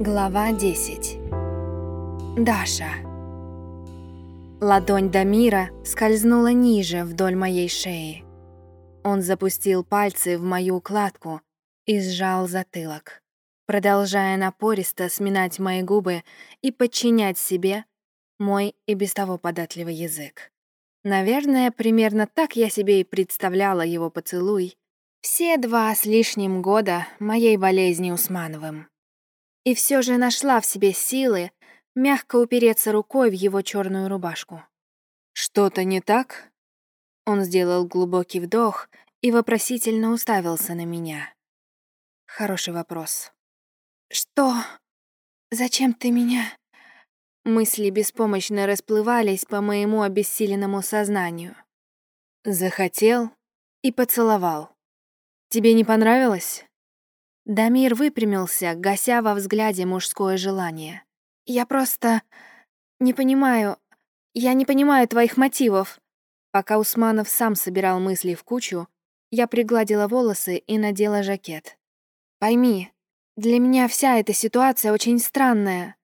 Глава 10 Даша Ладонь Дамира скользнула ниже вдоль моей шеи. Он запустил пальцы в мою укладку и сжал затылок, продолжая напористо сминать мои губы и подчинять себе мой и без того податливый язык. Наверное, примерно так я себе и представляла его поцелуй все два с лишним года моей болезни Усмановым и все же нашла в себе силы мягко упереться рукой в его черную рубашку. «Что-то не так?» Он сделал глубокий вдох и вопросительно уставился на меня. Хороший вопрос. «Что? Зачем ты меня?» Мысли беспомощно расплывались по моему обессиленному сознанию. Захотел и поцеловал. «Тебе не понравилось?» Дамир выпрямился, гася во взгляде мужское желание. «Я просто... не понимаю... Я не понимаю твоих мотивов». Пока Усманов сам собирал мысли в кучу, я пригладила волосы и надела жакет. «Пойми, для меня вся эта ситуация очень странная.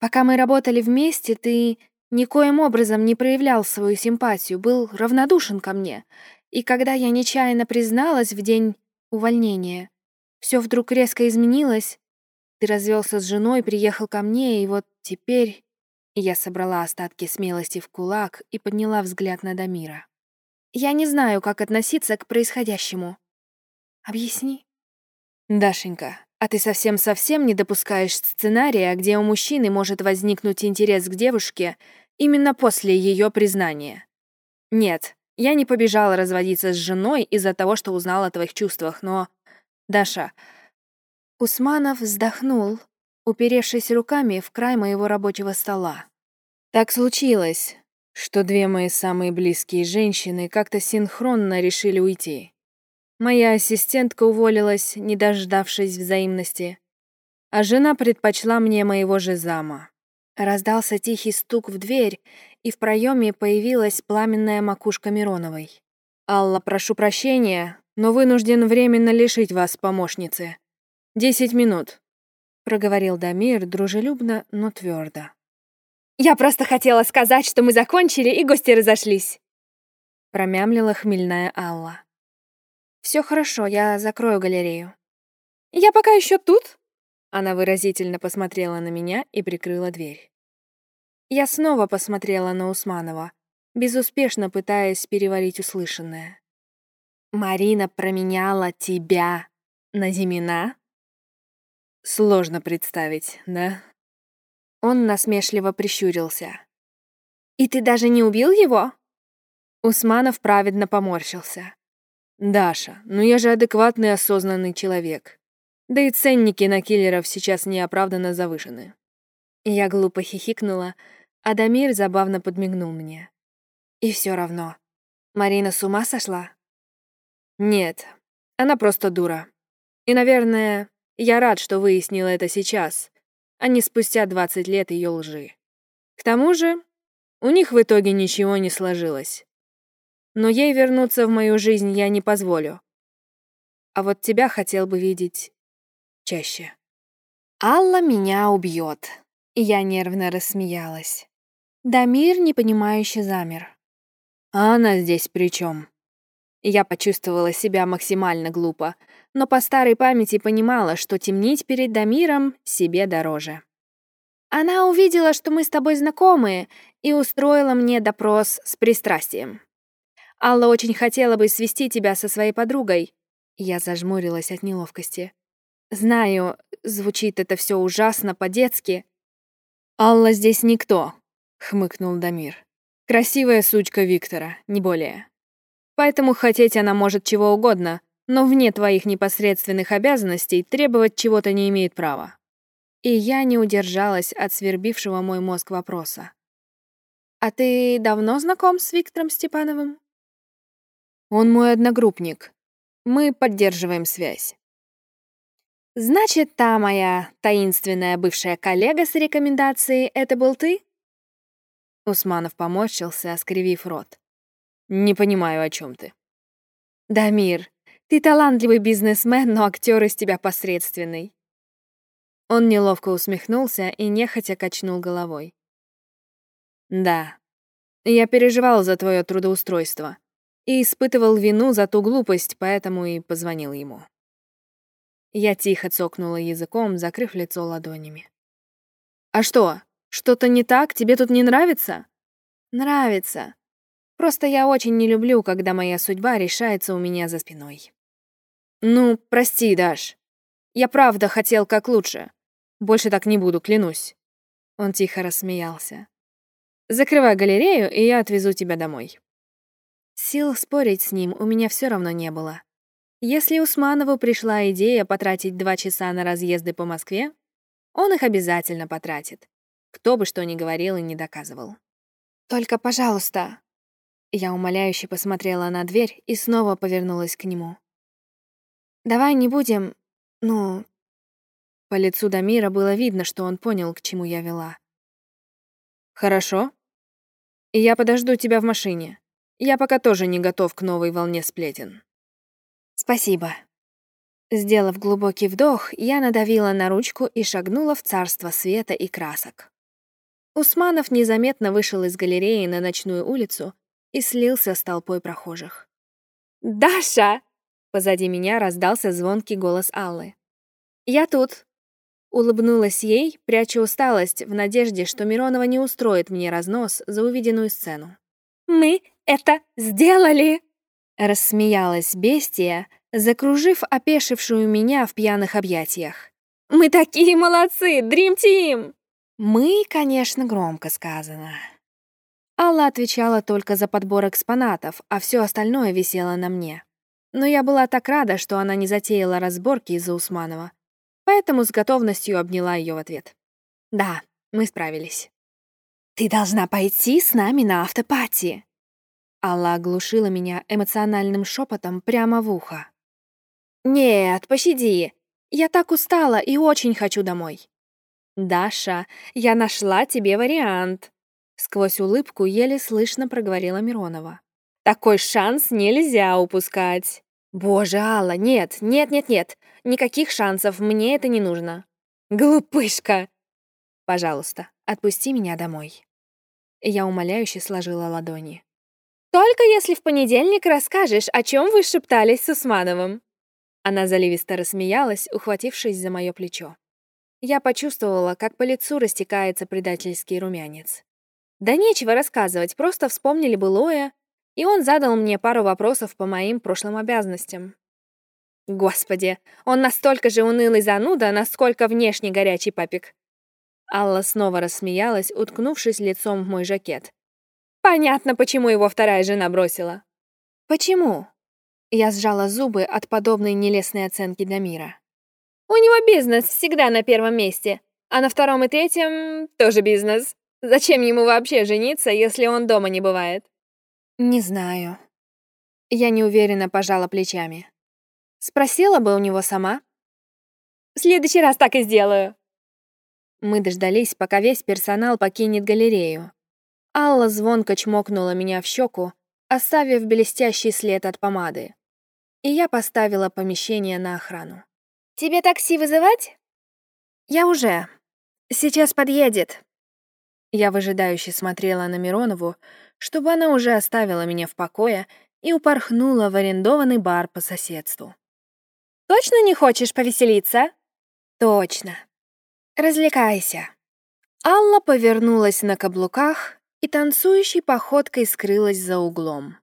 Пока мы работали вместе, ты никоим образом не проявлял свою симпатию, был равнодушен ко мне. И когда я нечаянно призналась в день увольнения, все вдруг резко изменилось. Ты развелся с женой, приехал ко мне, и вот теперь...» Я собрала остатки смелости в кулак и подняла взгляд на Дамира. «Я не знаю, как относиться к происходящему. Объясни». «Дашенька, а ты совсем-совсем не допускаешь сценария, где у мужчины может возникнуть интерес к девушке именно после ее признания?» «Нет, я не побежала разводиться с женой из-за того, что узнала о твоих чувствах, но Даша. Усманов вздохнул, уперевшись руками в край моего рабочего стола. Так случилось, что две мои самые близкие женщины как-то синхронно решили уйти. Моя ассистентка уволилась, не дождавшись взаимности, а жена предпочла мне моего же зама. Раздался тихий стук в дверь, и в проеме появилась пламенная макушка Мироновой. «Алла, прошу прощения, но вынужден временно лишить вас помощницы. Десять минут», — проговорил Дамир дружелюбно, но твердо. «Я просто хотела сказать, что мы закончили, и гости разошлись», — промямлила хмельная Алла. Все хорошо, я закрою галерею». «Я пока еще тут», она выразительно посмотрела на меня и прикрыла дверь. Я снова посмотрела на Усманова, безуспешно пытаясь переварить услышанное. Марина променяла тебя на Зимина? Сложно представить, да? Он насмешливо прищурился. И ты даже не убил его? Усманов праведно поморщился. Даша, ну я же адекватный осознанный человек. Да и ценники на киллеров сейчас неоправданно завышены. Я глупо хихикнула, а Дамир забавно подмигнул мне. И все равно. Марина с ума сошла? Нет, она просто дура. И, наверное, я рад, что выяснила это сейчас, а не спустя 20 лет ее лжи. К тому же, у них в итоге ничего не сложилось. Но ей вернуться в мою жизнь я не позволю. А вот тебя хотел бы видеть чаще. Алла меня убьет. Я нервно рассмеялась. Дамир непонимающе замер. А она здесь при чем? Я почувствовала себя максимально глупо, но по старой памяти понимала, что темнить перед Дамиром себе дороже. Она увидела, что мы с тобой знакомые, и устроила мне допрос с пристрастием. Алла очень хотела бы свести тебя со своей подругой. Я зажмурилась от неловкости. Знаю, звучит это все ужасно по-детски. Алла здесь никто, хмыкнул Дамир. Красивая сучка Виктора, не более. Поэтому хотеть она может чего угодно, но вне твоих непосредственных обязанностей требовать чего-то не имеет права. И я не удержалась от свербившего мой мозг вопроса. «А ты давно знаком с Виктором Степановым?» «Он мой одногруппник. Мы поддерживаем связь». «Значит, та моя таинственная бывшая коллега с рекомендацией — это был ты?» Усманов поморщился, скривив рот. Не понимаю, о чем ты. Дамир, ты талантливый бизнесмен, но актер из тебя посредственный. Он неловко усмехнулся и нехотя качнул головой. «Да, я переживал за твое трудоустройство и испытывал вину за ту глупость, поэтому и позвонил ему». Я тихо цокнула языком, закрыв лицо ладонями. «А что, что-то не так? Тебе тут не нравится?» «Нравится. Просто я очень не люблю, когда моя судьба решается у меня за спиной». «Ну, прости, Даш. Я правда хотел как лучше. Больше так не буду, клянусь». Он тихо рассмеялся. «Закрывай галерею, и я отвезу тебя домой». Сил спорить с ним у меня все равно не было. Если Усманову пришла идея потратить два часа на разъезды по Москве, он их обязательно потратит. Кто бы что ни говорил и не доказывал. «Только, пожалуйста...» Я умоляюще посмотрела на дверь и снова повернулась к нему. «Давай не будем... ну...» По лицу Дамира было видно, что он понял, к чему я вела. «Хорошо. И я подожду тебя в машине. Я пока тоже не готов к новой волне сплетен». «Спасибо». Сделав глубокий вдох, я надавила на ручку и шагнула в царство света и красок. Усманов незаметно вышел из галереи на ночную улицу и слился с толпой прохожих. «Даша!» — позади меня раздался звонкий голос Аллы. «Я тут!» Улыбнулась ей, пряча усталость, в надежде, что Миронова не устроит мне разнос за увиденную сцену. «Мы это сделали!» Рассмеялась бестия, закружив опешившую меня в пьяных объятиях. «Мы такие молодцы! Дрим Тим!» «Мы, конечно, громко сказано». Алла отвечала только за подбор экспонатов, а все остальное висело на мне. Но я была так рада, что она не затеяла разборки из-за Усманова, поэтому с готовностью обняла ее в ответ. «Да, мы справились». «Ты должна пойти с нами на автопати», Алла оглушила меня эмоциональным шепотом прямо в ухо. «Нет, пощади. Я так устала и очень хочу домой». «Даша, я нашла тебе вариант», — сквозь улыбку еле слышно проговорила Миронова. «Такой шанс нельзя упускать». «Боже, Алла, нет, нет, нет, нет, никаких шансов, мне это не нужно». «Глупышка!» «Пожалуйста, отпусти меня домой». Я умоляюще сложила ладони. Только если в понедельник расскажешь, о чем вы шептались с Усмановым». Она заливисто рассмеялась, ухватившись за мое плечо. Я почувствовала, как по лицу растекается предательский румянец. Да нечего рассказывать, просто вспомнили былое, и он задал мне пару вопросов по моим прошлым обязанностям. Господи, он настолько же унылый зануда, насколько внешне горячий папик. Алла снова рассмеялась, уткнувшись лицом в мой жакет. Понятно, почему его вторая жена бросила. Почему? Я сжала зубы от подобной нелестной оценки Дамира. У него бизнес всегда на первом месте, а на втором и третьем тоже бизнес. Зачем ему вообще жениться, если он дома не бывает? Не знаю. Я неуверенно пожала плечами. Спросила бы у него сама. В следующий раз так и сделаю. Мы дождались, пока весь персонал покинет галерею, Алла звонко чмокнула меня в щеку, оставив блестящий след от помады. И я поставила помещение на охрану. «Тебе такси вызывать?» «Я уже. Сейчас подъедет». Я выжидающе смотрела на Миронову, чтобы она уже оставила меня в покое и упорхнула в арендованный бар по соседству. «Точно не хочешь повеселиться?» «Точно. Развлекайся». Алла повернулась на каблуках, и танцующей походкой скрылась за углом.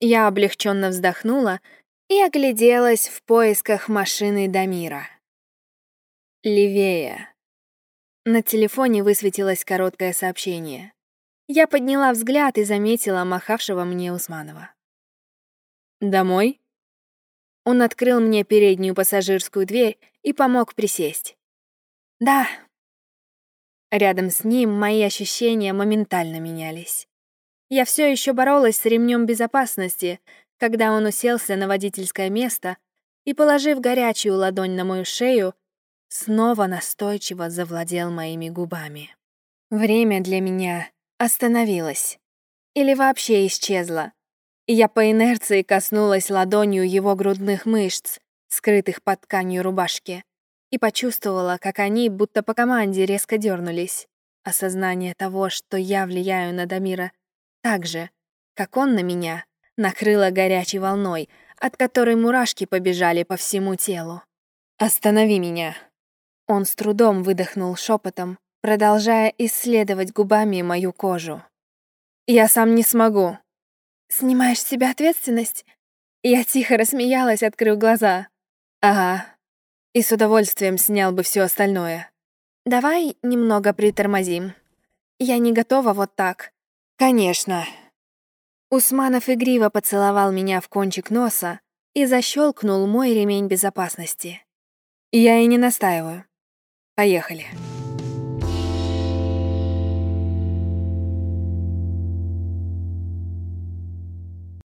Я облегченно вздохнула и огляделась в поисках машины Дамира. Левее. На телефоне высветилось короткое сообщение. Я подняла взгляд и заметила махавшего мне Усманова. «Домой?» Он открыл мне переднюю пассажирскую дверь и помог присесть. «Да, Рядом с ним мои ощущения моментально менялись. Я все еще боролась с ремнем безопасности, когда он уселся на водительское место и, положив горячую ладонь на мою шею, снова настойчиво завладел моими губами. Время для меня остановилось. Или вообще исчезло. И я по инерции коснулась ладонью его грудных мышц, скрытых под тканью рубашки. и почувствовала, как они, будто по команде, резко дернулись. Осознание того, что я влияю на Дамира так же, как он на меня, накрыло горячей волной, от которой мурашки побежали по всему телу. «Останови меня!» Он с трудом выдохнул шепотом, продолжая исследовать губами мою кожу. «Я сам не смогу». «Снимаешь с себя ответственность?» Я тихо рассмеялась, открыв глаза. «Ага. И с удовольствием снял бы все остальное». «Давай немного притормозим. Я не готова вот так». «Конечно». Усманов игриво поцеловал меня в кончик носа и защелкнул мой ремень безопасности. Я и не настаиваю. Поехали.